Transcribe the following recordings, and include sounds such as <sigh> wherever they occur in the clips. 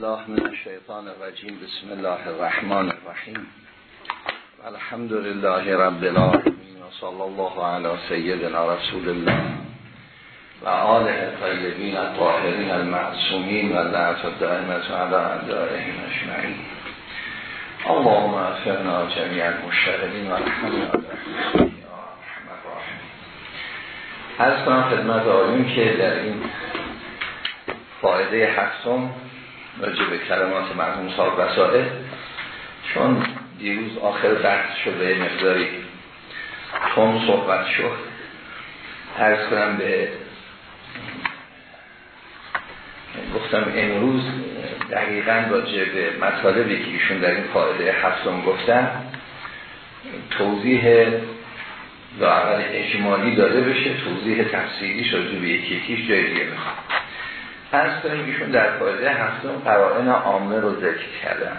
الله من الشیطان الرجیم. بسم الله الرحمن الرحیم. الحمد لله رب العالمین و صلی الله علی سیدنا رسول الله و آله طیبین الطاهرین المعصومین و لعت الدائمت علی اعدائهم اجمعین. اللهم افرنا جمیع المشتغلین و الحمد از کنم خدمت آریم که در این فایده هفتم راجع به کلمات مرحوم صاحب وسائل چون دیروز آخر بحث شده مقداری تون صحبت شد ارز کنم به گفتم امروز دقیقا راجع به مطالبی که ایشون در این فایده هفتم گفتن توضیح یا اول اجمالی داده بشه توضیح تفصیلی راجع به یکی یکیش جای دیگه می‌خوام. از کنیم ایشون در فایده هفتم قرائن عامه رو ذکر کردن.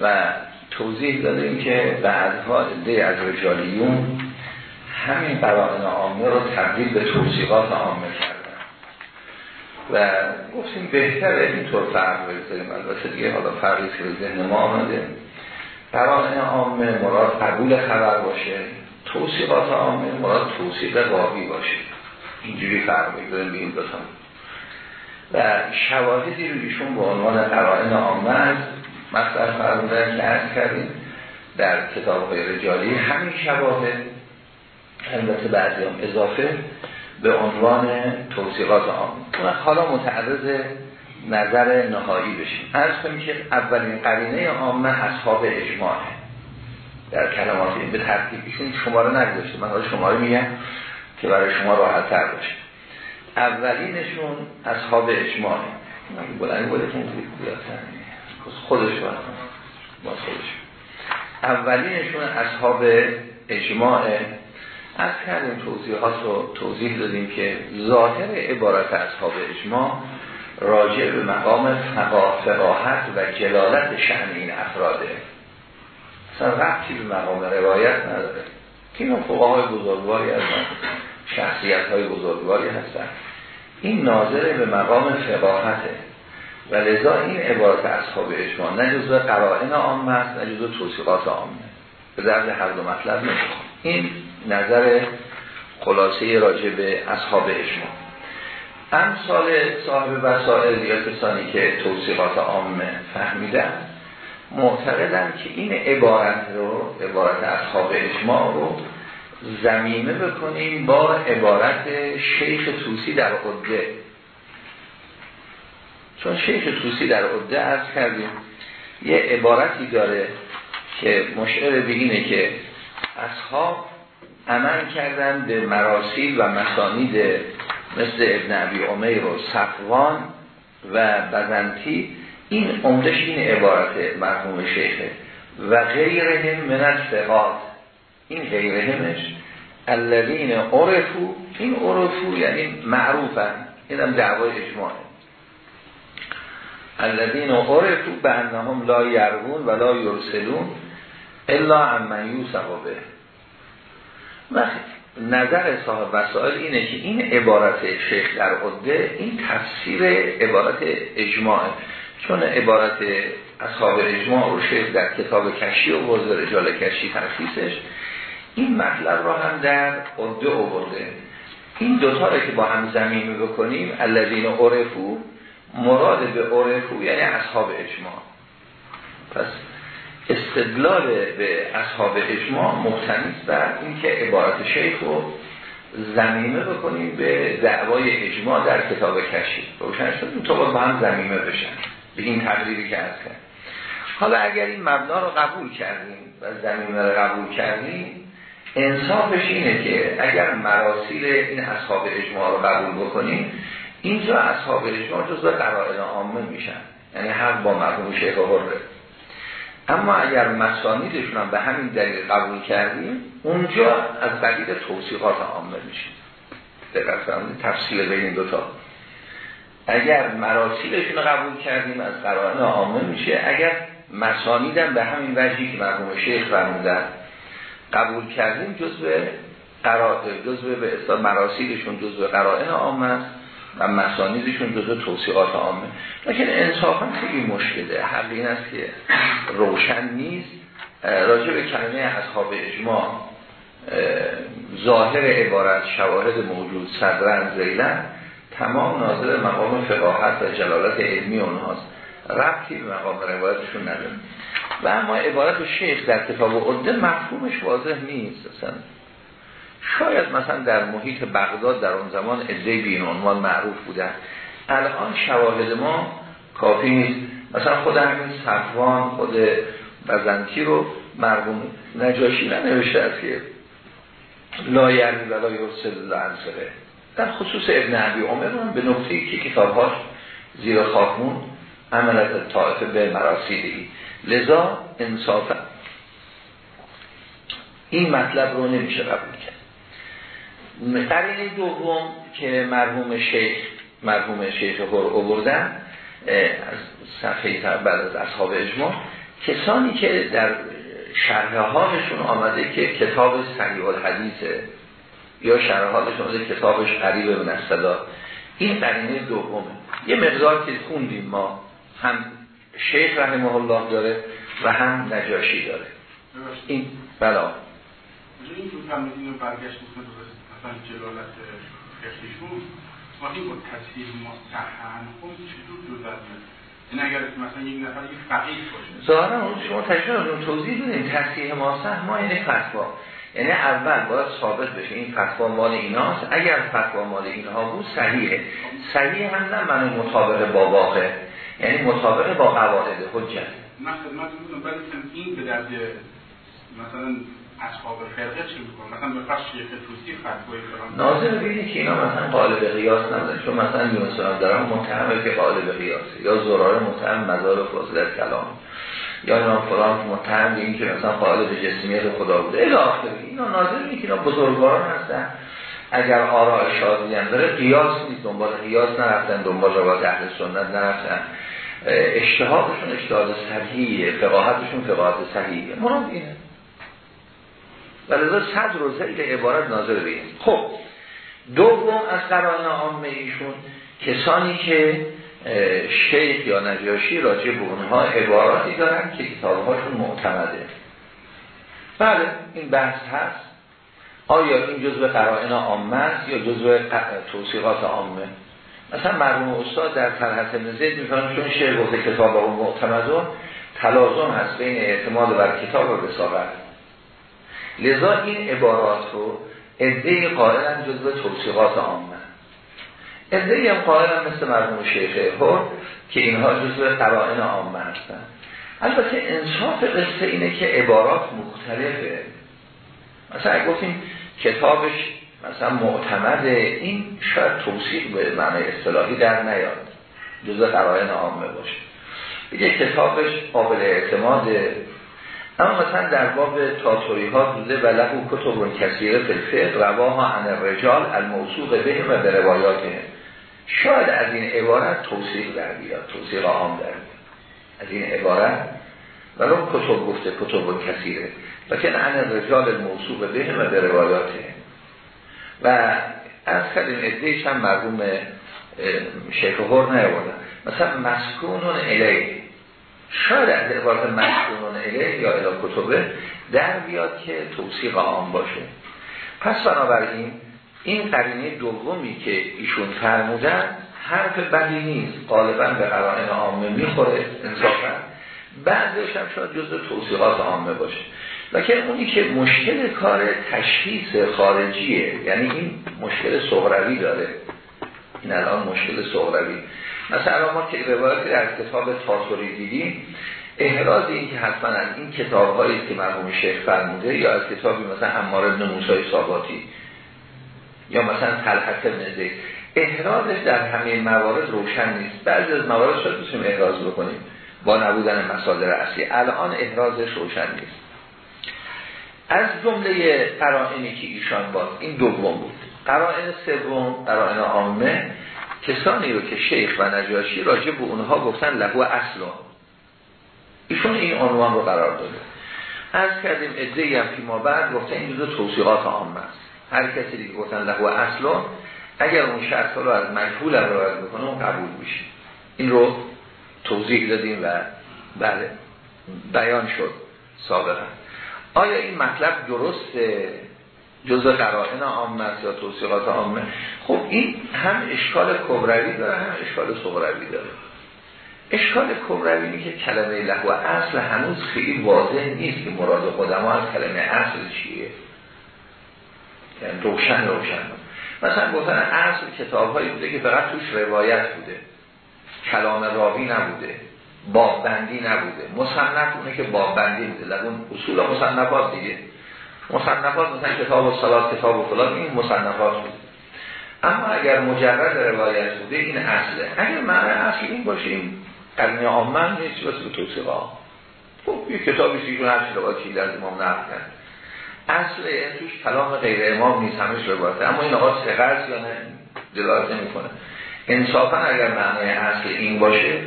و توضیح دادیم که بعدها عده از رجالیون همین قرائن عامه رو تبدیل به توصیقات عامه کردن. و گفتیم بهتره اینطور فرق بذاریم. البته دیگه حالا فرقی که ذهن ما آمده. قرائن عامه مراد قبول خبر باشه توصیقات عامه مراد توصیق قابی باشه. اینجوری بگذاریم به این دوتا و شواهدی رو ایشون به عنوان قرائن عامه از مطلب فرمودن که عرض کردیم در کتاب های رجالی همین شواهد البته بعضی هم اضافه به عنوان توصیقات عامه حالا متعرض نظر نهایی بشیم. از کنیم که اولین قرینه عامه اصحاب اجماعه در کلمات به ترتیبشون شماره نگذاشته. من شماره میگم. که برای شما راحت تر باشه. اولینشون اصحاب اجماع. بلند بوده که خودش باید خودش. اولینشون اصحاب اجماع. از کردیم توضیحات رو توضیح دادیم که ظاهر عبارت اصحاب اجماع راجع به مقام فقاهت و جلالت شأن این افراده. اصلا وقتی به مقام روایت نداره. که این های بزرگواری از شخصیت های بزرگواری هستن. این ناظر به مقام فقاهته. و لذا این عبارت اصحاب اجماع نه جزو قرائن عامه است نه جزو توصیقات عامه به درد هر دو مطلب نمی‌خوام. این نظر خلاصه راجع به اصحاب اجماع امثال صاحب وسائل یا کسانی که توصیقات عامه فهمیدن معتقدن که این عبارت رو عبارت اصحاب اجماع رو زمینه بکنیم با عبارت شیخ توسی در عده. چون شیخ توسی در عده از کردیم یه عبارتی داره که مشعر به اینه که اصحاب عمل کردن به مراسیل و مسانید مثل ابن عبی عمیر و صفوان و بزنتی این عمدش این عبارت مرحوم شیخه. و غیرهم من الثقات. این غیرهمش. الذین عرفو این عرفو یعنی معروفن. این هم دعوای اجماعه. الذین عرفو به انهم لا یرغون و لا یرسلون الا عمن یوسف به. و نظر صاحب وسائل اینه که این عبارت شیخ در عده این تفسیر عبارت اجماعه. چون عبارت اصحاب اجماع رو شیخ در کتاب کشی و وزر رجال کشی ترخیصش این مطلب را هم در عده آورده. این دوتا رو که با هم زمینی بکنیم الذین عرفو مراد به عرفو یعنی اصحاب اجماع. پس استدلال به اصحاب اجماع مختنیست بر اینکه عبارت شیخ رو زمینه بکنیم به دعوای اجماع در کتاب کشی. روشن شد؟ این با هم زمینه بشن. به این تقریبی که از کرد حالا اگر این مبنا رو قبول کردیم و زمینه رو قبول کردیم انصافش اینه که اگر مراسیل این اصحاب اجماع رو قبول بکنیم اینجا اصحاب اجماع جزو قرائن عامه میشن. یعنی هر با مرحوم شیخ هره اما اگر مسانیدشون هم به همین دلیل قبول کردیم اونجا از قبیل توصیقات عامه میشه. دقیقا تفصیل بین دوتا. اگر مراسیلشون قبول کردیم از قرائن عامه میشه. اگر مسانیدم به همین وجهی که مرحوم شیخ فرمودن قبول کردیم جزء قرائن جزء به اصطلاح مراسیلشون جزء قرائن عامه است و مسانیدشون جزو توصیقات عامه لیکن انصافا خیلی مشکله. حق این است که روشن نیست. راجع به کلمه اصحاب اجماع ظاهر عبارت شواهد موجود صدرن زیلن تمام ناظر مقام فقاحت و جلالت علمی اونهاست. ربطی به مقام روایتشون نداره. و اما عبارت شیخ در کتاب عده مفهومش واضح نیست. اصلا شاید مثلا در محیط بغداد در اون زمان عده بین عنوان معروف بودن. الان شواهد ما کافی نیست. مثلا خود همین صفوان خود بزنکی رو مرحوم نجاشی ننوشته است که لا یعنی ولا یرسل در خصوص ابن عبی عمر هم به نقطه که کتابهاش زیر خاکمون عملت طائفه به مراسیدی لذا انصافا این مطلب رو نمیشه قبول کرد. قرین دوم که مرحوم شیخ مرحوم شیخ هر اووردن از صفحه بعد از اصحاب اجماع کسانی که در شرح حالشون آمده که کتاب سریع الحدیثه یا شرح حالشون آمده کتابش قریب من این قرینه دومه. یه مقدار که خوندیم ما. هم شیخ رحمه الله داره و هم نجاشی داره. این بلا این تو تمرین برگشت مثلا جلالت خشتشون ما این با تصحیح مستحن خب چطور جدا این اگر مثلا یک نفر یک فقیه باشه. ظاهرا اون شما تشریح توضیح بدیم تصحیح ماسح ما یعنی فتوا. یعنی اول باید ثابت بشه این فتوا مال ایناست. اگر فتوا مال اینها بود صحیحه. صحیح هم نه منو مطابق با واقع. یعنی مطابق با قواعد حجت. من خدمت بودم این به مثلا اصحاب فرقه چی می‌کنن مثلا به فرش شیخ توسی فتوای فلان ناظر ببینی که اینا مثلا قالب قیاس ندارن. چون مثلا یونس دارن متهمه که قالب قیاسه یا زراره متهم مزار فضلت کلام. یا اینا فلان متهم به این که مثلا قالب جسمیت خدا بوده. الی آخر اینا ناظر که اینا بزرگواران هستن. اگر آراء شادی هم داره قیاس نیست دنبال قیاس نرفتن دنبال روایت اهل سنت نرفتن. اجتهادشون اجتهاد صحیحه فقاهتشون فقاهت صحیحه. مراد اینه. و لذا صدر و زیل عبارت ناظر بین خب دوم از قرآن عامه ایشون کسانی که شیخ یا نجاشی راجع به اونها عباراتی دارن که کتابهاشون معتمده. بله این بحث هست. آیا این جزء قرائن عامه است یا جزء توصیقات عامه؟ مثلا مرحوم استاد در طلحت نزید می‌فهمن چون شیخ گفته کتاب اون معتمدون تلازم هست بین اعتماد بر کتاب و رسالت. لذا این عبارات رو ادهی قائلن جزو توصیقات عامه. ادهی هم قائلن مثل مرموم شیخ هر که اینها جزو قرائن عامه هستن. البته انصاف قصه اینه که عبارات مختلفه. مثلا گفتیم کتابش مثلا معتمده این شاید توصیق به معنی اصطلاحی در نیاد. جزو قرائن عامه باشه. بگه کتابش قابل اعتماد اما مثلا در باب تاتوری ها بوده و لهو کتب کثیره فلفه رواها عن الرجال الموصوق به و به روایات شاید از این عبارت توصیق در بیاد توصیق عام در بیاد. از این عبارت. ولو کتب گفته کتب کثیره. لیکن عن الرجال الموصوق به و به روایات و از کردیم ادهیش هم مرگوم شیخ هر نیاوردن. مثلا مسکونون الیه. شاید از عبارت مشکونون اله یا اله کتبه در بیاد که توصیق عام باشه. پس بنابراین این قرینه دومی که ایشون فرمودن حرف بدی نیست. غالبا به قرائن عامه می‌خوره انصافا. بعضش هم شاید جز توصیقات عامه باشه. لکن اونی که مشکل کار تشخیص خارجیه یعنی این مشکل صغروی داره. این الان مشکل صغروی مثلا ما که روایتی در کتاب تاثری دیدیم احراز این که حتما این کتاب هایی که مرحوم شیخ فرموده یا از کتابی مثلا امار ابن موسای صاباتی یا مثلا تلحت ابن زید. احرازش در همه موارد روشن نیست. بعضی از موارد شاید بسیم احراز بکنیم با نبودن مصادر اصلی. الان احرازش روشن نیست. از جمله قرائنی که ایشان باز این دوم بود. قرائن سوم قرائن عامه کسانی رو که شیخ و نجاشی راجع به اونها گفتن لهو اصلا ایشون این عنوان رو قرار داده. از کردیم ادهی هم که ما بعد گفتن این دو توصیقات عامه است. هر کسی دیگه گفتن لهو اصلا اگر اون شرط رو از مجهول رعایت بکنه اون قبول میشه. این رو توضیح دادیم و بله بیان شد سابقا. آیا این مطلب درسته؟ جزء قرائن عامه یا توصیقات عامه؟ خب این هم اشکال کبروی داره هم اشکال صغروی داره. اشکال کبروی که کلمه لهو اصل هنوز خیلی واضح نیست که مراد خودما از کلمه اصل چیه. یعنی روشن روشن. مثلا گفتن اصل کتاب هایی بوده که فقط توش روایت بوده. کلام راوی نبوده. بابندی نبوده. مصنف اونه که بابندی بوده. لگون اصول مصنفات دیگه. مصنفات مثلا کتاب و صلات کتاب و فلان این مصنفات بوده. اما اگر مجرد روایت بوده این اصله. اگر معنی اصل این باشه این قرنی آمن نیست به توصیقه خب یه کتابی سیگون هر روایتی در امام نقل کرد؟ اصل توش کلام غیر امام نیست همش روایته. اما این آقا سقرز یا نه دلالت نمی کنه انصافا اگر معنی اصل این باشه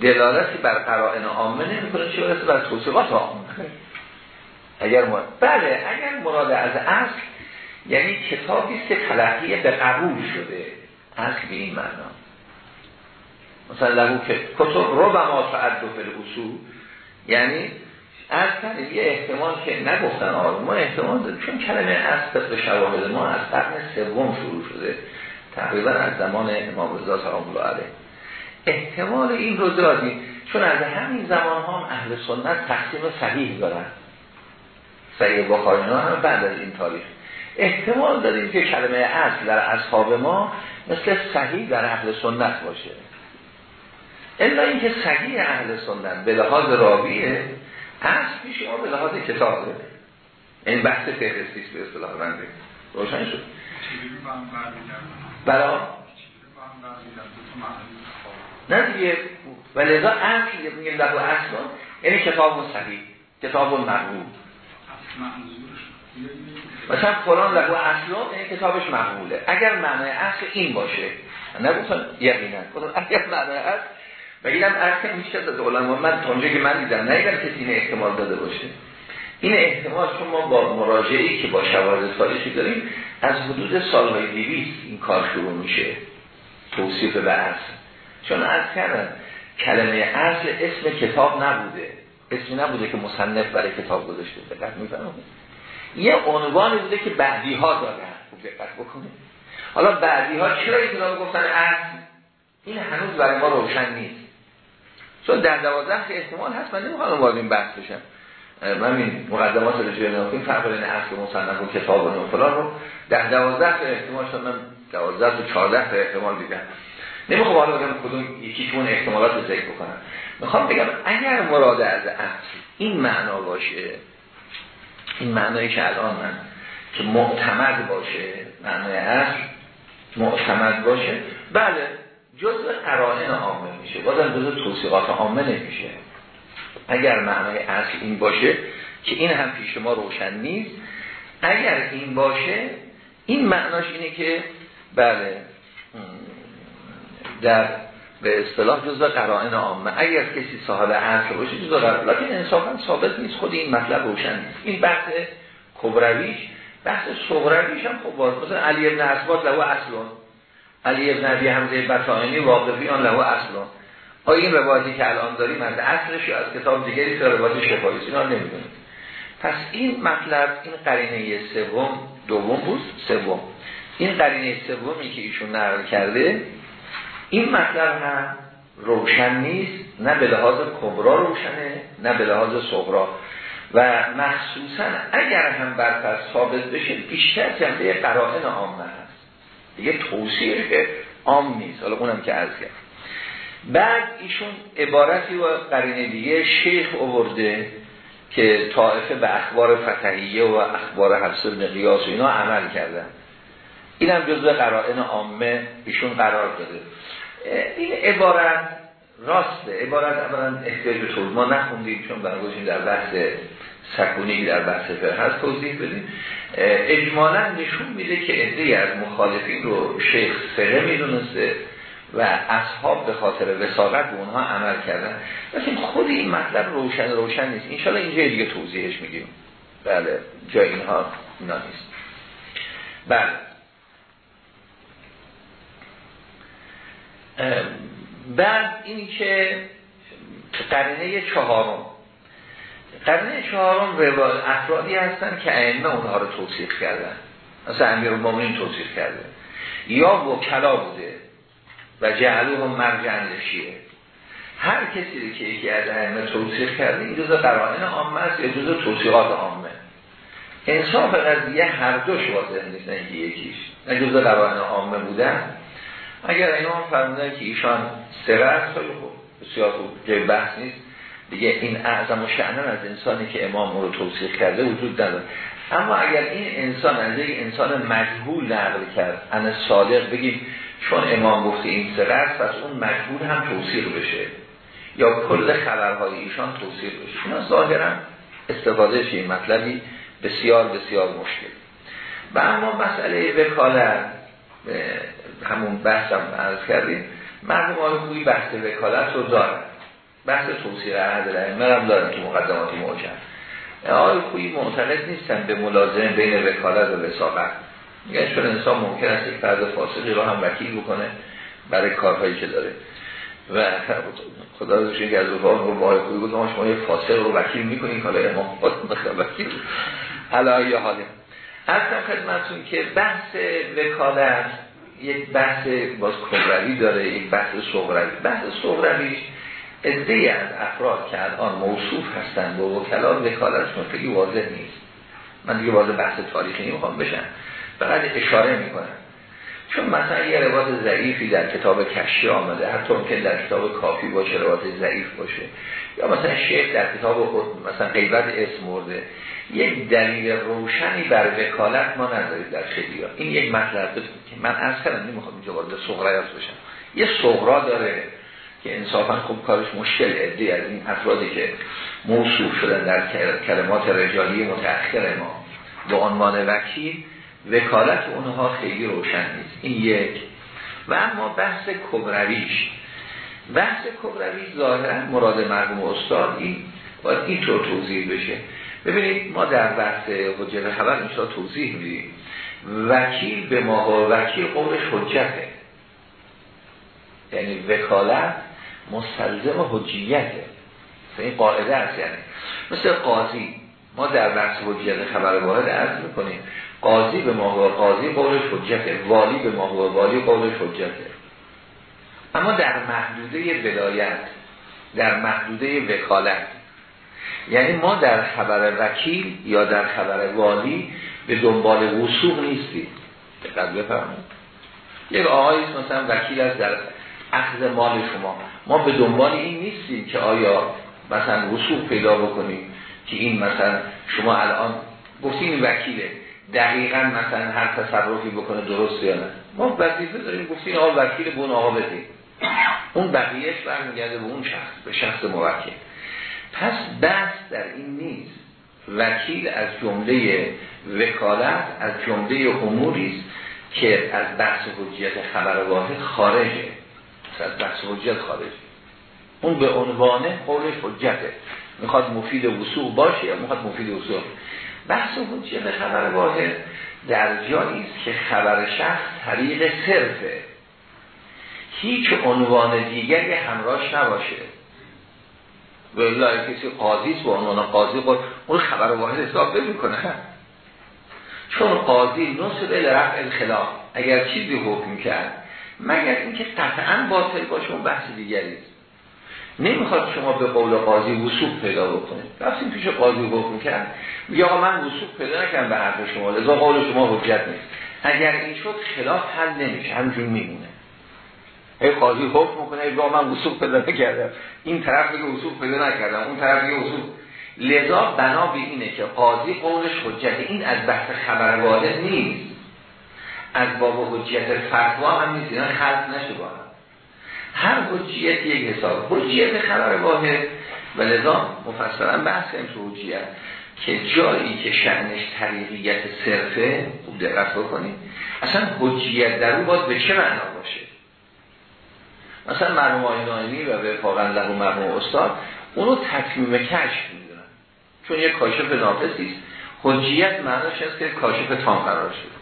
دلالتی بر قرائن عامه نمی‌کنه چه برسه بر توصیقات عامه. اگر مراد بله اگر مراد از اصل یعنی کتابی است که به قبول شده. اصل به این معنا. مثلا لهو که کتب رو به ما تعد اصول یعنی از یه احتمال که نگفتن آره ما احتمال داریم چون کلمه از به شواهد ما از قرن سوم شروع شده تقریبا از زمان امام رضا سلام الله احتمال این رو دادیم چون از همین زمان ها هم اهل سنت تقسیم صحیح دارن. صحیح بخاری هم بعد از این تاریخ. احتمال داریم که کلمه اصل در اصحاب ما مثل صحیح در اهل سنت باشه. الا اینکه صحیح اهل سنت به لحاظ راویه اصل پیش ما به لحاظ کتابه این بحث فهرستیست به اصطلاح بنده روشن شد. برای نه دیگه. و لذا اصل میگه لحو اصل یعنی کتاب صحیح کتاب مقبول مثلا فلان لحو اصل یعنی کتابش مقبوله اگر معنی اصل این باشه. نگفتم یقینا. اگر معنی اصل بگیرم ارکه میشه از علما من تونجه که من دیدم نیدم کسی این احتمال داده باشه. این احتمال چون ما با مراجعی که با شواهد تاریخی داریم از حدود سالهای دیویست این کار شروع میشه. توصیف به اصل چون از کردن کلمه اصل اسم کتاب نبوده. اسمی نبوده که مصنف برای کتاب گذاشته دقت میفرمایید یه عنوانی بوده که بعدی ها دادن دقت بکنید. حالا بعدی ها چرا این گفتن اصل این هنوز برای ما روشن نیست. چون در دوازده احتمال هست من نمی‌خوام وارد این بحث بشم. من این مقدمات رجوع ناکین فرق بین اصل مصنف و کتاب و فلان رو در دوازده تا احتمال شد من دوازده تا چهارده تا احتمال دیدم. نمی‌خوام حالا بگم کدوم یکیشون احتمالات رو ذکر بکنم. می‌خوام بگم اگر مراد از اصل این معنا باشه این معنایی که الان من که معتمد باشه معنای اصل معتمد باشه بله جزء قرائن عامه میشه. بازم جزء توصیقات عامه نمیشه اگر معنای اصل این باشه که این هم پیش ما روشن نیست اگر این باشه این معناش اینه که بله در به اصطلاح جزء قرائن عامه. اگر کسی صاحب اصل باشه جزء قرائن. لیکن انصافا ثابت نیست خود این مطلب روشن نیست. این بحث کبرویش بحث صغرویش هم خب مثلا علی ابن اسبات له اصلون. علی ابن عبی حمزه بطائنی واقفی آن له اصلا آیا این روایتی که الان داریم از اصلش از کتاب دیگری که روایت شفایی اینا نمی‌دونیم. پس این مطلب این قرینه سوم دوم بود؟ سوم. این قرینه سومی که ایشون نقل کرده این مطلب هم روشن نیست نه به لحاظ کبرا روشنه نه به لحاظ صغرا. و مخصوصا اگر هم برپس ثابت بشه بیشتر جنبه قرائن عامه دیگه توصیه عام نیست. حالا اونم که عرض کرد بعد ایشون عبارتی و قرینه دیگه شیخ اوورده که طائفه به اخبار فتحیه و اخبار حفظ بن قیاس اینا عمل کردن. این هم جزء قرائن عامه ایشون قرار داده. این عبارت راسته عبارت اولا احتیاج به ما نخوندیم چون برگوشیم در بحث سکونی در بحث هست توضیح بدیم اجمالا نشون میده که عده از مخالفین رو شیخ فقه می‌دونسته و اصحاب به خاطر وساقت به اونها عمل کردن. لیکن خود این مطلب روشن روشن نیست. انشالله اینجا دیگه توضیحش میگیم بله جای اینها اینا نیست. بله. بعد این که قرنه چهارم. قرنه چهارم افرادی هستن که ائمه اونها رو توصیف کردن. مثلا امیر المومنین توصیف کرده. یا وکلا بوده و جعلوه مرجع شیعه هر کسی که یکی از توصیف کرده این جزء قرائن عامه است یا جزء توصیحات عامه. انصاف قضیه هر دوش واضح نیست نه یکیش. نه جزء قرائن عامه بودن. اگر اینا فرمودن که ایشان سرست خیلی خوب بسیار خوب جای بحث نیست. دیگه این اعظم و شعنن از انسانی که امام رو توصیح کرده وجود نداره. اما اگر این انسان از یک انسان مجهول نقل کرد ان صادق بگیم چون امام گفته این سرست پس اون مجهول هم توصیح بشه. یا کل خبرهای ایشان توصیح بشه. شما ظاهرا استفاده این مطلبی بسیار بسیار مشکل. و اما مسئله وکالت همون بحثم عرض کردیم. آقای خویی بحث وکالت رو دارن بحث توصیح عهد الائمه هم دارن که مقدمات موجه آقای خویی معتقد نیستن به ملازمه بین وکالت و وساقت. میگن چون انسان ممکن است یک فرد فاسقی رو هم وکیل بکنه برای کارهایی که داره. و خدا روشون که از رفاق رو با آقای خویی بود ما شما یه فاسق رو وکیل می‌کنین حالا امام وکیل. حالا یه حالی اصلا خدمتون که بحث وکالت یک بحث باز کبروی داره یک بحث صغروی بحث صغرویش ازده از افراد که الان موصوف هستن با وکلا وکالتشون خیلی واضح نیست. من دیگه واضح بحث تاریخی نمی‌خوام بشن فقط اشاره می‌کنم. چون مثلا یه روایت ضعیفی در کتاب کشی آمده حتی که در کتاب کافی باشه روایت ضعیف باشه. یا مثلا شیخ در کتاب مثلا غیبت اسم مرده. یک دلیل روشنی بر وکالت ما ندارید در خیلی این یک مطلب که من کردم نمی‌خوام اینجا وارد صغرایات بشم. یه صغرا داره. که انصافا خوب کارش مشکل ادی از این افرادی که موصوف شدن در کلمات رجالی متأخر ما. به عنوان وکیل وکالت اونها خیلی روشن نیست. این یک. و اما بحث کبرویش. بحث کبرویش ظاهرا مراد مرحوم استاد این. باید اینطور توضیح بشه. ببینید ما در بحث حجت خبر اینجا توضیح میدیم. وکیل به ما وکیل قولش حجته. یعنی وکالت مستلزم حجیته این قاعده است یعنی. مثل قاضی. ما در بحث حجیت خبر واحد عرض می‌کنیم. قاضی به ما قاضی قولش حجته والی به ما والی قولش حجته اما در محدوده ولایت در محدوده وکالت یعنی ما در خبر وکیل یا در خبر والی به دنبال وسوق نیستیم. دقت بفرمایید. یک آقایی مثلا وکیل از در اخذ مال شما. ما به دنبال این نیستیم که آیا مثلا وسوق پیدا بکنیم که این مثلا شما الان گفتیم این وکیله دقیقا مثلا هر تصرفی بکنه درست یا نه. ما وظیفه داریم گفتیم آقا وکیل به اون آقا بدیم اون بقیهش برمیگرده به اون شخص به شخص موکل. پس بحث در این نیست. وکیل از جمله وکالت از جمله اموری است که از بحث حجیت خبر واحد خارجه. از بحث حجیت خارجه اون به عنوان قولش حجته. می‌خواد مفید وسوق باشه یا می‌خواد مفید وسوق بحث حجیت خبر واحد در جایی است که خبر شخص طریق صرفه. هیچ عنوان دیگری همراهش نباشه. و الا کسی قاضی است عنوان قاضی خود اون خبر واحد حساب کنه چون قاضی نصب لرفع الخلاف. اگر چیزی حکم کرد مگر اینکه قطعا باطل باشه اون بحث دیگری نمی‌خواد شما به قول قاضی وسوق پیدا بکنید. رفتیم پیش قاضی حکم کرد. یا من وسوق پیدا نکنم به حرف شما. لذا قول شما حجت نیست. اگر این شد خلاف حل نمیشه. همجور میمونه. ای قاضی حکم می‌کنه. ای من وصول پیدا نکردم. این طرف میگه وصول پیدا نکردم. اون طرف میگه وصول لذا بنا اینه که قاضی قولش حجت این از بحث خبر نیست. از باب حجیت فتوا هم نیست. اینا خلط نشه با هم هر حجیت یک حساب. حجیت خبر واحد. و لذا مفصلا بحث تو حجیت که جایی که شعنش طریقیت صرفه خوب دقت بکنید اصلا حجیت در اون باید به چه معنا باشه؟ مثلا مرحوم آقای و به فاقن له مرحوم استاد اونو تکمیم کشف می‌دونن. چون یک کاشف ناقصی است. حجیت معناش است که کاشف تام قرار شد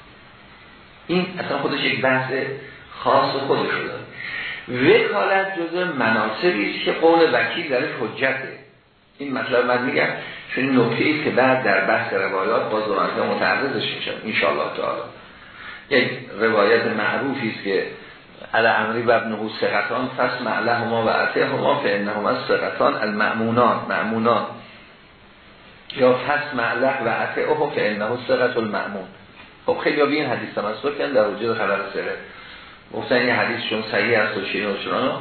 این اصلا خودش یک بحث خاص خودش رو داره. وکالت جز مناسبی است که قول وکیل درش حجته. این مطلب من میگم چون این نکته که بعد در بحث روایات باز دو متعرضش میشن انشاءالله تعالی. یک روایت معروفی است که علی امری و ابنه سقطان فس معله هما و عطه هما فانه هما سقطان المعمونان معمونان یا فس معله و عطه اوه فانه سقط المعمون خب خیلی به این حدیث تمسک کردن در وجود خبر سره. گفتن این حدیث چون صحیح است و شیرین و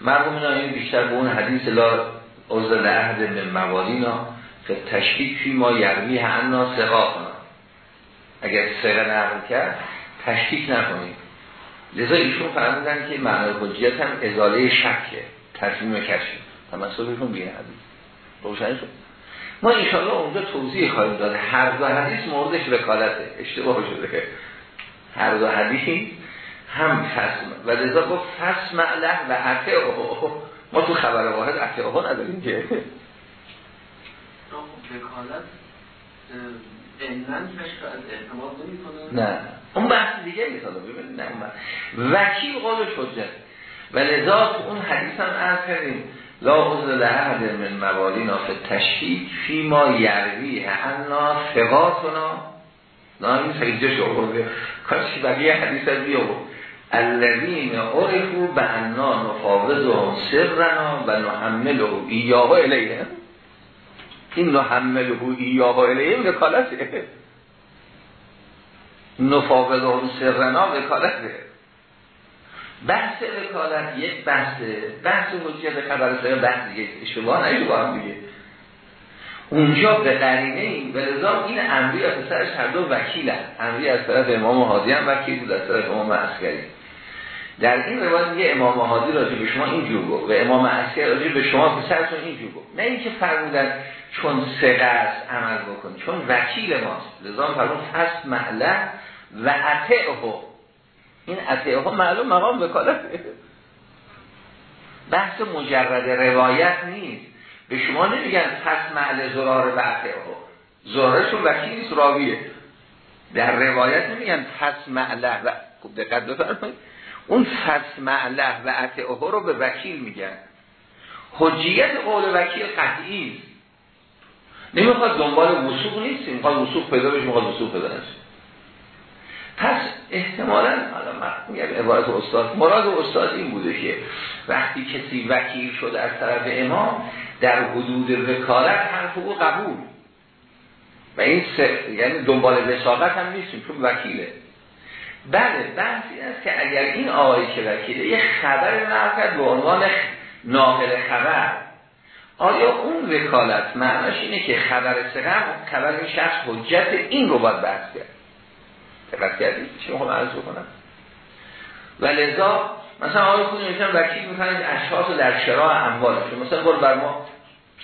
مرحوم اینا این بیشتر به اون حدیث لا عذر لعهد من موالینا که تشکیک فی ما یروی عنا سقاقنا اگر سقه نقل کرد تشکیک نکنید. لذا ایشون فرمودن که معنی حجیت هم ازاله شکه تصمیم کشی تمسکشون بین حدیث. روشن شد؟ ما انشاءالله اونجا توضیح خواهیم داد. هر دو حدیث موردش وکالته. اشتباه شده. هر دو حدیث هم فسم و لذا گفت فسم له و عطه ما تو خبر واحد عطه نداریم که. وکالت نه. اون بحث دیگه می‌تونه ببینید نه وکیل قول شده و لذا اون حدیث هم عرض کردیم. لا عذر لحد من موالی نافت تشکیک فی ما یروی انا فقاتنا نه این خیلی جا شعور کارشی بقیه حدیث از بیابو الذین عرفو به انا نفاوضهم سرنا و نحمله ایاه الیه. این نحمله ایاه الیه وکالته. نفاوضهم سرنا وکالته. بحث وکالت یک بحثه بحث حجیت خبر سر بحث دیگه اشتباه نشو با هم دیگه. اونجا به قرینه این ولذا این امری از سرش هر دو وکیل امری از طرف امام حادی هم وکیل بود از طرف امام عسکری. در این روایت یه امام حادی راجع به شما اینجور گفت و امام عسکری راجع به شما پسرتون اینجور گفت. نه اینکه فرمودن چون سقه است عمل بکن چون وکیل ماست. لذا فرمود فست معله و عطعه این عطعه معلوم مقام وکالت بحث مجرد روایت نیست. به شما نمیگن پس معل زرار و عطعه زرارشون وکیل نیست راویه. در روایت نمیگن پس معله و خوب دقت بفرمایید. اون فس معله و عطعه رو به وکیل میگن. حجیت قول وکیل قطعی نمی‌خواد دنبال وسوق نیست می‌خواد وسوق پیدا بشه می‌خواد وسوق پیدا نشه. پس احتمالا حالا عبارت استاد مراد استاد این بوده که وقتی کسی وکیل شد از طرف امام در حدود وکالت هر حقوق قبول. و این سه یعنی دنبال وساقت هم نیستیم چون وکیله. بله بحث این است که اگر این آقایی که وکیله یه خبر نقل به عنوان ناقل خبر آیا اون وکالت معناش اینه که خبر سقم خبر این شخص حجت این رو باید بحث کرد؟ دقت کردید چه می‌خوام عرض بکنم؟ و لذا مثلا آقای خود نمی‌تونم وکیل می‌کنید اشخاص رو در شراع اموالشون مثلا برو بر ما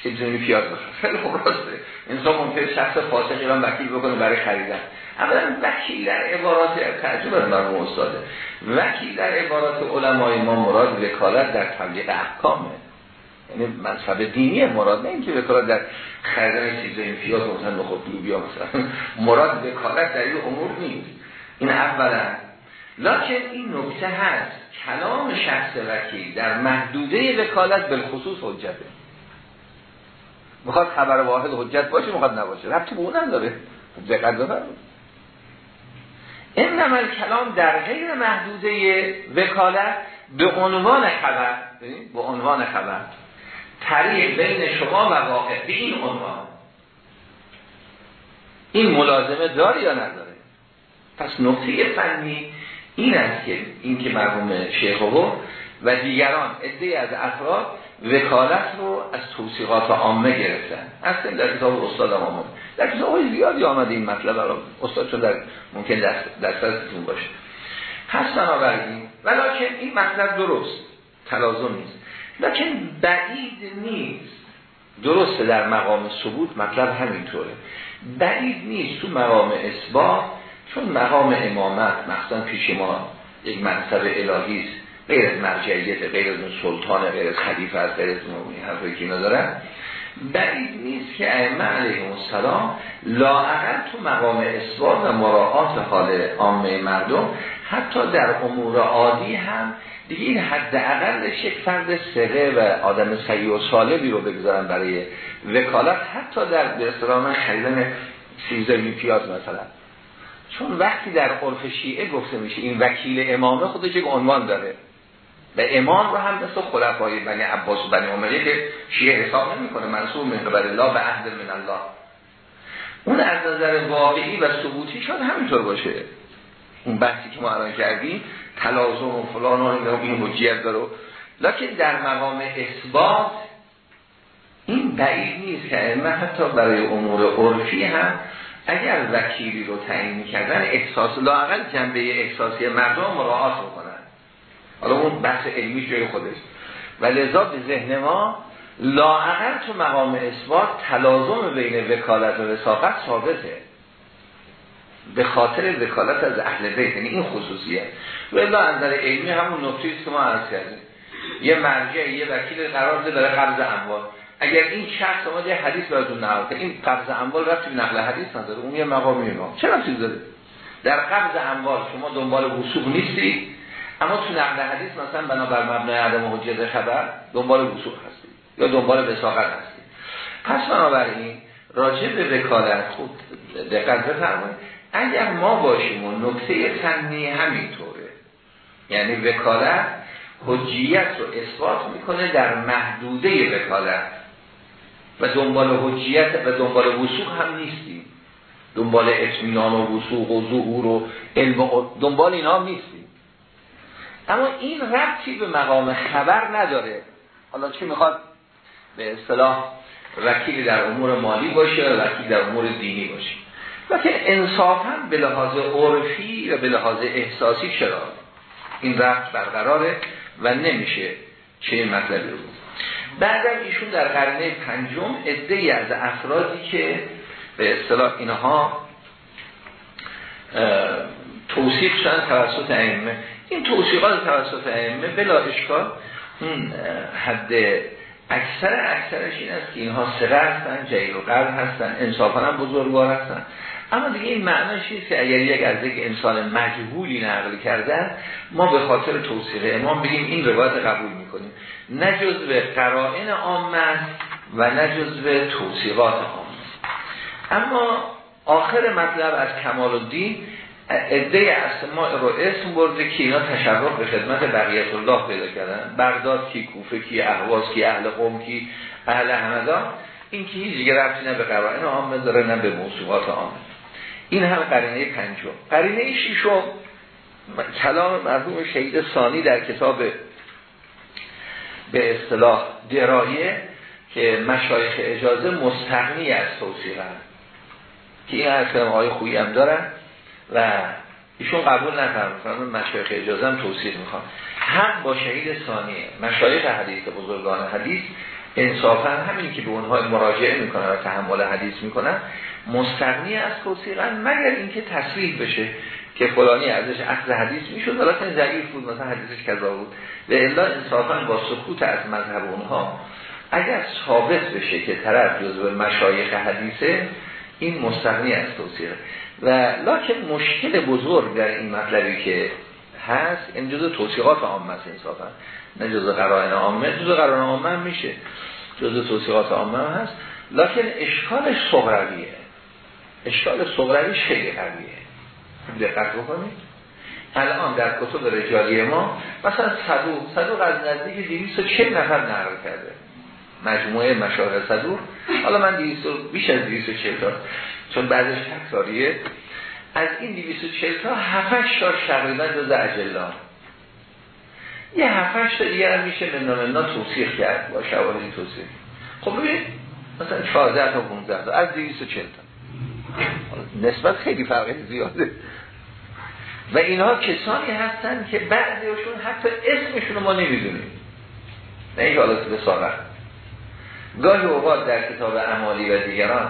سیبزمینی پیاز باشه خیلی خوب راسته. انسان ممکن شخص فاسقی رو وکیل بکنه برای خریدن. اولا وکیل در عبارات ترجمه مرموم استاده. وکیل در عبارات علمای ما مراد وکالت در تبلیغ احکامه. یعنی مذهب دینی مراد نه اینکه وکالت در خریدن چیزای پیاز مثلا نخود لوبیا مثلا. مراد وکالت در این امور نیست. این اولا. لکن این نکته هست. کلام شخص وکیل در محدوده وکالت بالخصوص حجته. می‌خواد خبر واحد حجت باشه می‌خواد نباشه. ربطی به اونم داره دقت بفرمایید. این نمال کلام در غیر محدوده وکالت به عنوان خبر. به عنوان خبر. طریق بین شما و واقع به این عنوان. این ملازمه داره یا نداره؟ پس نقطه فنی این است که این که مرحوم شیخ و دیگران عده از افراد وکالت رو از توصیقات عامه گرفتن. اصلا در کتاب استاد آمد. در کتاب های زیادی آمده این مطلب الان استاد چون در ممکن دست دستتون باشه. پس بنابراین ولیکن این مطلب درست. تلازم نیست. لیکن بعید نیست. درسته در مقام ثبوت مطلب همینطوره. بعید نیست تو مقام اثبات چون مقام امامت مخصوصا پیش ما یک منصب الهی است. غیر از مرجعیت غیر از سلطان غیر از خلیفه از غیر از مومنی حرفی که ندارن بعید نیست که ائمه علیهم السلام لاعقل تو مقام اثبات و مراعات حال عامه مردم حتی در امور عادی هم دیگه این حداقلش یک فرد سره و آدم سعی و سالبی رو بگذارن برای وکالت حتی در به من خریدن سیزمی پیاز مثلا. چون وقتی در عرف شیعه گفته میشه این وکیل امامه خودش یک عنوان داره. و امام رو هم مثل خلفای بنی عباس و بنی عمره که شیعه حساب نمی‌کنه منصوب من قبل الله و عهد من الله. اون از نظر واقعی و ثبوتی شاید همینطور باشه. اون بحثی که ما الان کردیم تلازم و فلان و این حجیت داره. لکن در مقام اثبات این بعید نیست که من حتی برای امور عرفی هم اگر وکیلی رو تعیین کردن احساس لاقل جنبه احساسی مردم مراعات بکنن حالا اون بحث علمی جای خودش. و لذا ذهن ما لاقل تو مقام اثبات تلازم بین وکالت و وساقت ثابته. به خاطر وکالت از اهل بیت یعنی این خصوصیه. الا نظر علمی همون نقطه است که ما عرض کردیم. یه مرجع یه وکیل قرار ده برای قبض اموال. اگر این شخص ما یه حدیث براتون نقل این قبض اموال رفتی نقل حدیث نداره. اون یه مقامی ما چرا چیز داره؟ در قبض اموال شما دنبال وصول نیستی؟ اما تو نقل حدیث مثلا بنابر مبنای عدم حجت خبر دنبال وصول هستی یا دنبال وساقت هستی. پس بنابراین راجع به وکالت خود دقت بفرمایید. اگر ما باشیم و نکته فنی همینطوره یعنی وکالت حجیت رو اثبات می‌کنه در محدوده وکالت. و دنبال حجیت و دنبال وسوق هم نیستیم دنبال اطمینان و وسوق و ظهور و علم و دنبال اینا هم نیستیم اما این ربطی به مقام خبر نداره. حالا چی می‌خواد؟ به اصطلاح وکیلی در امور مالی باشه و وکیل در امور دینی باشه. لیکن انصافا به لحاظ عرفی و به لحاظ احساسی چرا؟ این رفت برقراره و نمیشه چه مطلبی رو بعدم ایشون در قرنه پنجم ای از افرادی که به اصطلاح اینها توصیف شدن توسط ائمه. این توصیقات توسط ائمه بلا اشکال حد اکثر اکثرش این است که اینها سقه هستن جهیل و قرد هستن انصافا هم بزرگوار هستن. اما دیگه این معنیش نیست که اگر یک از یک انسان مجهولی نقل کردن ما به خاطر توصیق امام بگیم این روایت قبول می‌کنیم. نه به قرائن عامه و نه به توصیقات عامه اما آخر مطلب از کمال الدین عده اسماء رو اسم برده که اینا تشرف به خدمت بقیت الله پیدا کردن. بغداد کی کوفه کی اهواز کی اهل قوم کی اهل همدان این که هیچ دیگه رفتی نه به قرائن عامه داره نه به موضوعات عامه این هم قرینه پنجم. قرینه شیشم کلام مرحوم شهید ثانی در کتاب به اصطلاح درایه که مشایخ اجازه مستقنی از توصیقن که این حرف آقای خویی هم دارن و ایشون قبول نفرمون مشایخ اجازه هم توصیق می‌خوان هم با شهید ثانیه. مشایخ حدیث بزرگان حدیث انصافا همین که به اونها مراجعه می‌کنن و تحمل حدیث می‌کنن مستقنی از توصیقن مگر اینکه تصریح بشه که فلانی ازش اصل حدیث می‌شد ولیکن ضعیف بود مثلا حدیثش کذا بود. و الا انصافا با سکوت از مذهب اونها. اگر ثابت بشه که طرف جزو مشایخ حدیثه این مستقنی از توصیقه و لکن مشکل بزرگ در این مطلبی که هست این جزء توصیقات عامه انصافا. نه جزء قرائن عامه جزء قرائن عامه میشه. جزء توصیقات عامه هست. لکن اشکالش صغرویه اشکال صغرویش خیلی قویه. دقت بکنید. الان در کتب رجالی ما مثلا صدوق. صدوق از نزدیک 240 نفر نقل کرده. مجموعه مشاهد صدوق. حالا من 200 بیش از 240 تا. چون بعدش تکراریه از این 240 تا 7 تا تقریبا جز اجلا. یه 7 تا دیگه هم میشه به نام توصیح کرد با شواهدی توصیح خب ببین مثلا 14 تا 15 تا از 240 تا. نسبت خیلی فرق زیاده. و اینها کسانی هستن که بعضیشون حتی اسمشون رو ما نمی‌دونیم. نه اینکه حالا به ساغر گاهی اوقات در کتاب امالی و دیگران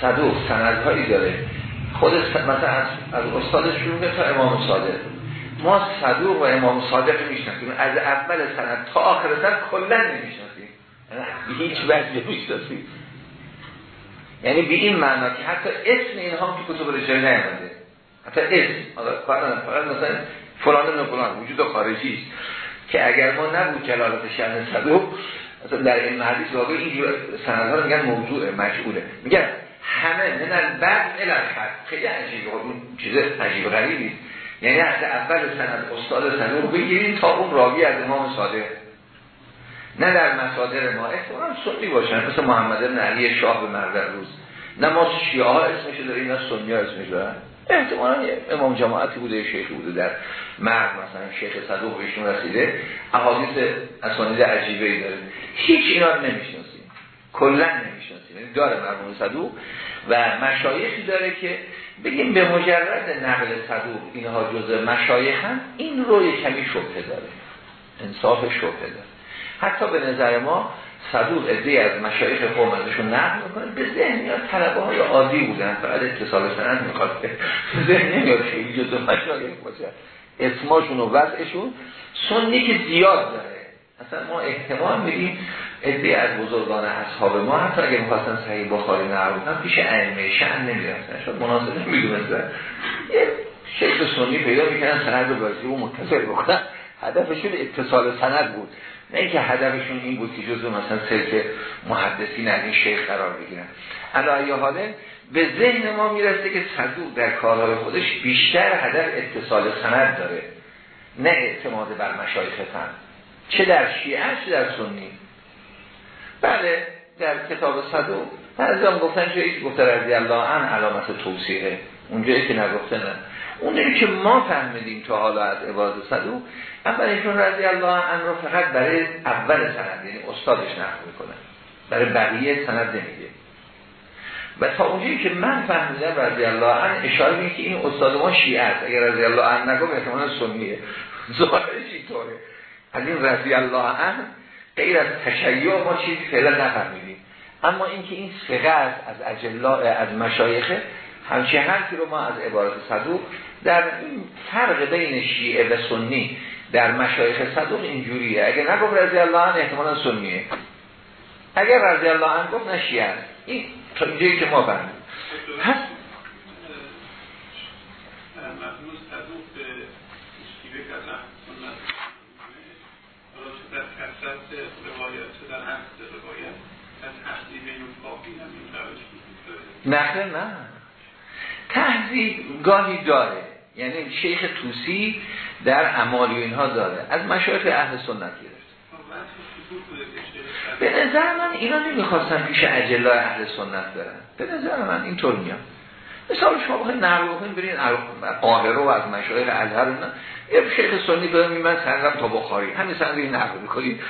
صدوق سندهایی داره. خود مثلا از, از استادش شروع تا امام صادق. ما صدوق و امام صادق می‌شناسیم از اول سند تا آخر سند کلا نمی‌شناسیم. هیچ وجه نمی‌شناسیم. یعنی به این معنا که حتی اسم اینها که کتب رجالی نیامده. حتی اسم. فقط مثلا فلان ابن فلان وجود خارجی است. که اگر ما نبود جلالت شأن صدوق مثلا در این حدیث واقعا این سندها رو میگن موضوع مجهوله. میگن همه من بعد الخط خیلی عجیبه اون چیز عجیب غریبی یعنی از اول سند استاد سند رو بگیریم تا اون راوی از امام صادق. نه در مصادر ما احتمالا سنی باشن. مثل محمد بن علی شاه به مرد روز. نه ما شیعه ها اسمش داریم نه سنی ها؟ اسمش دارن احتمالا امام جماعتی بوده شیخ بوده در مرد مثلا شیخ صدوق بهشون رسیده. احادیث اسانید عجیبه ای داره. هیچ اینا رو نمی‌شناسیم. کلا نمی‌شناسیم. یعنی داره مرمون صدوق و مشایخی داره که بگیم به مجرد نقل صدوق اینها جزء مشایخ هم این رو کمی شبه داره انصاف شبه داره. حتی به نظر ما صدوق ادهی از مشایخ قوم ازشون نقل می‌کنه. به ذهن میاد طلبه های عادی بودن فقط اتصال سند می‌خواد به ذهن نمیاد خیلی جزء مشایخ باشه. اسماشون و وضعشون سنی که زیاد داره. اصلا ما احتمال میدیم ادهی از بزرگان اصحاب ما حتی اگه می‌خواستن صحیح بخاری نقل کنن پیش ائمه شأن نمی‌رفتن. شاید مناسب نمی‌دونستن یه شیخ سنی پیدا می‌کنن سند رو بازی و متصل بکنن. هدفشون اتصال سند بود. نه اینکه هدفشون این بود که جزء مثلا سلک محدثین از این شیخ قرار بگیرن. علایه حاله به ذهن ما می‌رسه که صدوق در کارهای خودش بیشتر هدف اتصال سند داره نه اعتماد بر مشایخ فن چه در شیعه چه در سنی. بله در کتاب صدوق بعضی گفتن که گفته رضی الله عن علامت توصیحه. اونجایی که نگفته نه. اونی که ما فهمیدیم تا حالا از عباد صدوق اولشون رضی الله عنه رو فقط برای اول سند یعنی استادش نقل می‌کنه. برای بقیه سند نمیگه. و تا اونجایی که من فهمیدم رضی الله عنه اشاره میگه که این استاد ما شیعه است. اگر رضی الله عنه نگم احتمالا سنیه. <laughs> ظاهرش اینطوره. از این رضی الله عنه غیر از تشیع ما چیزی فعلا نفهمیدیم. اما اینکه این فقه از اجلا از مشایخه همچه حرفی رو ما از عبارت صدوق در فرق بین شیعه و سنی در مشایخ صدوق اینجوریه. اگر نگفت رضی الله عنه احتمالا سنیه. اگر رضی الله عنه گفت نه شیعه. این تا که ما فهمیم هست نه نه. تحضیب گاهی داره. یعنی شیخ توسی در اعمال اینها داره. از مشایخ اهل سنت گرفت. به نظر من اینا نمی‌خواستن پیش اجلای اهل سنت برن. به نظر من اینطور میاد. مثال شما بخواید نقل بکنید برین قاهره و از مشایخ ازهر اینا. یه شیخ سنی به من سندم تا بخاری. همین سندی نقل می‌کنید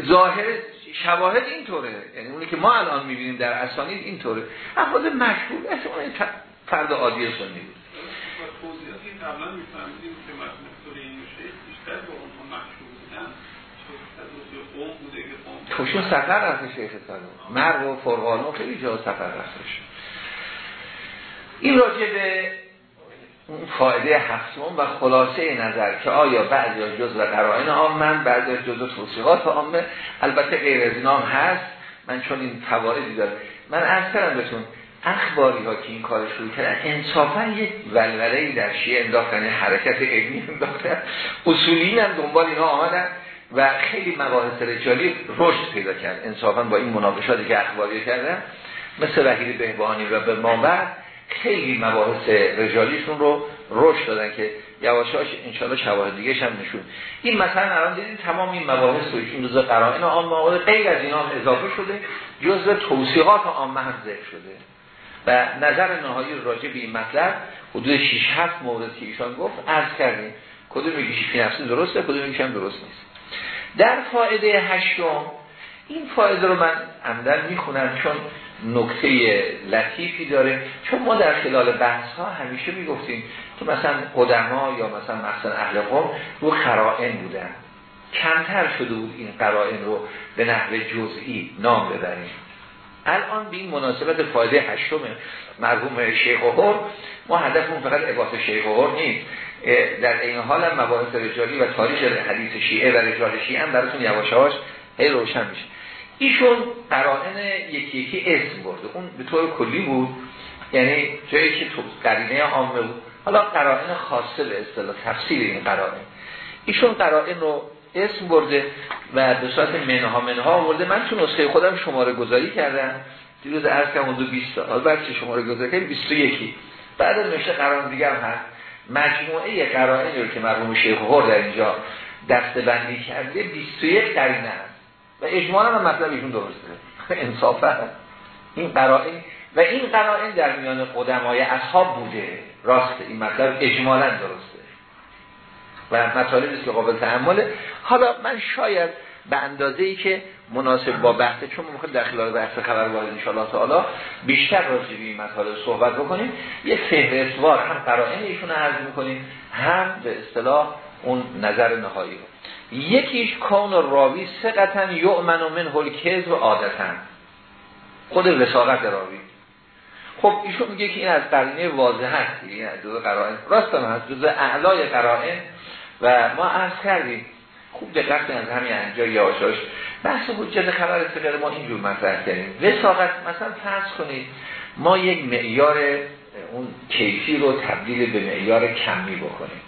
ظاهر شواهد اینطوره. یعنی اونی که ما الان می‌بینیم در اسانید اینطوره. افراد مشهور اصلا فرد عادی سنی بود. توشون سفر رفته شیخ سلام مرد و فرغانو خیلی جا سفر رفتش این راجع به اون فایده هفتم و خلاصه نظر که آیا بعضی جز و قرائن عامن بعضی جز توصیحات عامه البته غیر از هم هست. من چون این فوایدی دارم. من عرض کردم بهتون اخباری ها که این کار شروع کردن انصافا یک ولوله در شیعه انداختن حرکت علمی انداختن. اصولی هم دنبال اینا آمدن و خیلی مباحث رجالی رشد پیدا کرد. انصافا با این مناقشاتی که اخباری کردن مثل وحید بهبانی و به ما بعد خیلی مباحث رجالیشون رو رشد دادن که یواشاش انشاءالله شواهد دیگه هم نشون. این مثلا الان دیدین تمام این مباحث رو ایشون جزء قرائن عامه غیر از اینا هم اضافه شده جزء توصیحات عامه هم ذکر شده. و نظر نهایی راجع به این مطلب حدود 6 7 مورد که ایشان گفت عرض کردیم. کدوم میگه فی نفسی درسته کدوم میگه درست نیست. در فایده هشتم این فایده رو من عمدن می‌خونم چون نکته لطیفی داره. چون ما در خلال بحث ها همیشه می‌گفتیم که مثلا قدما یا مثلا مثلا اهل قوم رو قرائن بودن. کمتر شده بود این قرائن رو به نحو جزئی نام ببریم. الان به این مناسبت فایده هشتم مرحوم شیخ هر ما هدفمون فقط عباس شیخ هر نیست. در این حال مباحث رجالی و تاریخ حدیث شیعه و رجال شیعه هم براتون یواش هی روشن میشه. ایشون قرائن یکی یکی اسم برده. اون به طور کلی بود. یعنی جایی که تو قرینه عامه بود. حالا قرائن خاصه به اصطلاح تفسیر این قرائن. ایشون قرائن رو اسم برده و به صورت منها منها آورده. من تو نسخه خودم شماره گذاری کردم. دیروز عرض کردم حدود 20 تا حالا بعد شماره گذاری کردم 21 بعد نوشته قرار دیگه هم هست. مجموعه قرائنی رو که مرحوم شیخ هور در اینجا دسته بندی کرده 21 قرینه و اجمالا هم مطلب ایشون درسته. <laughs> انصافا. این قرائن و این قرائن در میان قدمای اصحاب بوده. راسته این مطلب اجمالا درسته. و مطالبی که قابل تحمله. حالا من شاید به اندازه ای که مناسب با بحث چون ما در خلال بحث خبر وارد ان تعالی بیشتر راجع به این مطالب صحبت بکنیم یه فهرستوار هم قرائن ایشون عرض می‌کنیم هم به اصطلاح اون نظر نهایی رو. یکیش کون راوی سقطن یؤمن من هل و عادتن. خود وساقت راوی. خب ایشون میگه که این از قرینه واضح هست این جزء قرائن. راست هم هست. جزء اعلای قرائن. و ما عرض کردیم. خوب دقت از همین انجا یاشاش بحث حجت خبر سقل ما اینجور مطرح کردیم. وساقت مثلا فرض کنید. ما یک معیار اون کیفی رو تبدیل به معیار کمی بکنیم.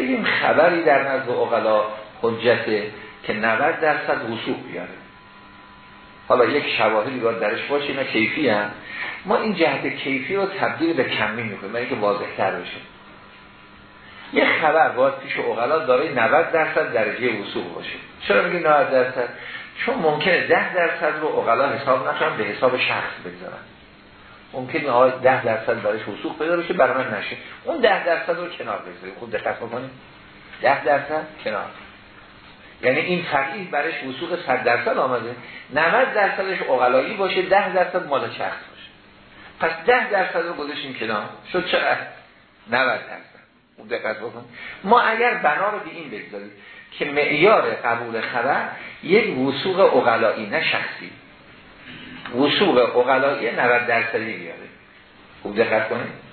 بگیم خبری در نزد اقلا حجته که 90 درصد وصول بیاره. حالا یک شواهدی باید درش باشه اینا کیفی هم ما این جهت کیفی رو تبدیل به کمی می‌کنیم برای که واضح تر بشه. یه خبر باید پیش اقلا داره 90 درصد درجه وصول باشه. چرا میگه 90 درصد؟ چون ممکنه 10 درصد رو اقلا حساب نکنن به حساب شخص بگذارن. ممکنه ها 10 درصد درش وصول پیدا بشه برای من نشه. اون 10 درصد رو کنار بگذاریم خود دقت بکنید. 10 درصد کنار. یعنی این فقیه برش وصول 100 درصد آمده. 90 درصدش اقلایی باشه 10 درصد مال شخص باشه. پس 10 درصد رو گذاشتیم کنار. شد چقدر؟ 90 درصد. دقت بکن ما اگر بنا رو به این بگذاریم که معیار قبول خبر یک وسوق اقلایی نه شخصی. وسوق اقلایی 90 درصدی بیاره خوب دقت کنید.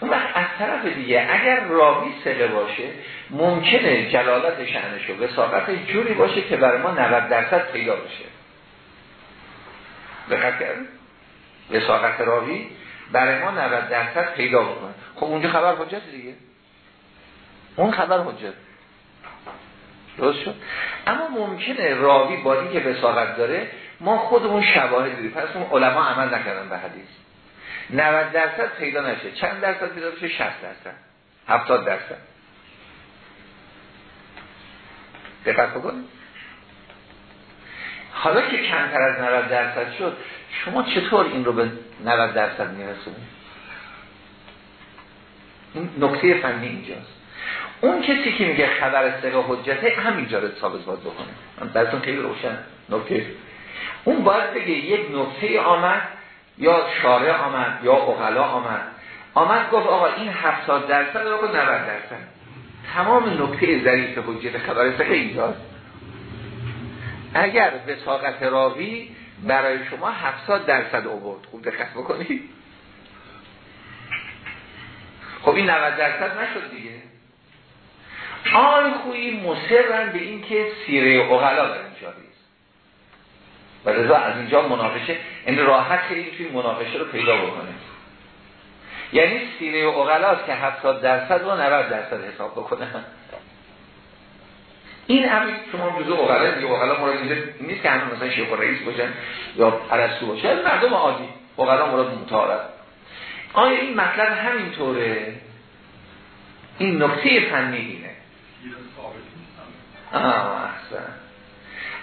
اون وقت از طرف دیگه اگر راوی سقه باشه ممکنه جلالت شعنش و وساقت جوری باشه که برای ما 90 درصد پیدا بشه. دقت کردیم وساقت راوی برای ما 90 درصد پیدا بکنه. خب اونجا خبر حجت دیگه. اون خبر حجت. درست شد؟ اما ممکنه راوی با که وساقت داره ما خودمون شواهد داریم پس اون علما عمل نکردن به حدیث. 90 درصد پیدا نشه. چند درصد پیدا بشه؟ 60 درصد. 70 درصد. دقت بکنید. حالا که کمتر از 90 درصد شد شما چطور این رو به 90 درصد میرسونید؟ این نکته فنی اینجاست. اون کسی که میگه خبر سقه حجته همینجا رو ثابت باید بکنه براتون خیلی روشن نکته اون باید بگه یک نکته آمد یا شارع آمد یا اغلا آمد. آمد گفت آقا این 70 درصد رو 90 درصد. تمام نکته ظریف حجت خبر سقه اینجاست اگر به ساقت راوی برای شما 70 درصد اوورد خوب دقت بکنید خب این 90 درصد نشد دیگه. آن خویی مصرن به این که سیره اغلا در اینجا و رضا از اینجا مناقشه. این راحت خیلی توی مناقشه رو پیدا بکنه. یعنی سیره اغلاست که 70 درصد و 90 درصد حساب بکنه. این هم شما جزء اغلا دیگه. اغلا مراد اینجا نیست که همه مثلا شیخ رئیس باشن یا عرصو باشن. مردم عادی. اغلا مراد متعارف آیا این مطلب همینطوره؟ این نکته فنی اینه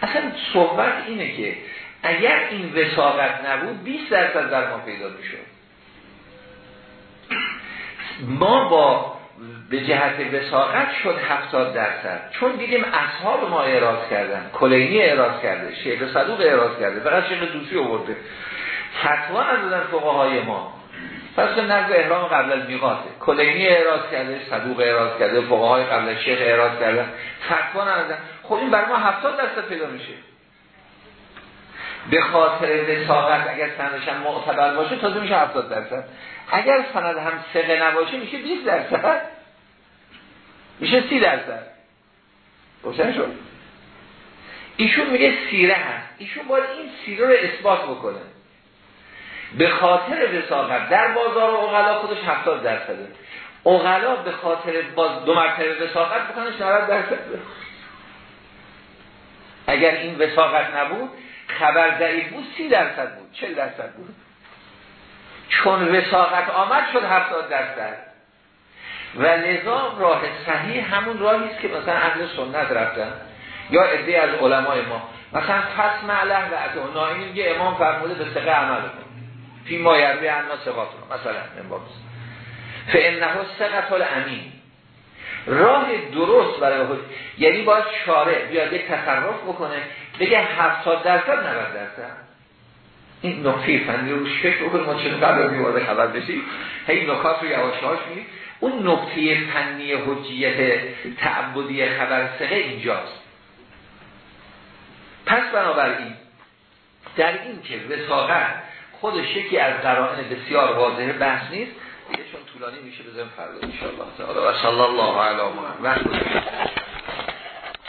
اصلا صحبت اینه که اگر این وساقت نبود 20 درصد در ما پیدا می‌شد. ما با به جهت وساقت شد 70 درصد. چون دیدیم اصحاب ما اعراض کردن. کلینی اعراض کرده شیخ صدوق اعراض کرده فقط شیخ دوسی آورده. فتوا از دادن فقهای ما. پس نزد احرام قبل از میقاته کلینی اعراض کرده صدوق اعراض کرده فقهای قبل از شیخ اعراض کرده فتوا ندادن. خب این برای ما 70 درصد پیدا میشه. به خاطر وساقت اگر سندش هم معتبر باشه تازه میشه 70 درصد. اگر سند هم سقه نباشه میشه 20 درصد. میشه 30 درصد. روشن شد؟ ایشون میگه سیره هست ایشون باید این سیره رو اثبات بکنه. به خاطر وساقت در بازار اغلا خودش 70 درصده. اغلا به خاطر باز دو مرتبه وساقت بکنش 90 درصد. اگر این وساقت نبود خبر ضعیف بود سی درصد بود چه درصد بود. چون وساقت آمد شد هفتاد درصد. و نظام راه صحیح همون راهی است که مثلا اهل سنت رفتن یا عده از علمای ما. مثلا پس معله و از ناینی میگه امام فرموده به سقه عمل کن. فی ما یروی عنا سقات مثلا فانه سقط الامین. راه درست برای خود. یعنی باید شارع بیاد یک تصرف بکنه بگه 70 درصد 90 درصد. این نقطه فنی رو شکل بکنه ما چون قبل میوارد خبر بشید هی نکات رو یواش یواش میگیم. اون نقطه فنی حجیت تعبدی خبر سقه اینجاست. پس بنابراین در این که وساقت خودش یکی از قرائن بسیار واضحه بحث نیست. چون طولانی میشه بزنیم فردا ان شاء الله تعالی. و صلی الله علی محمد.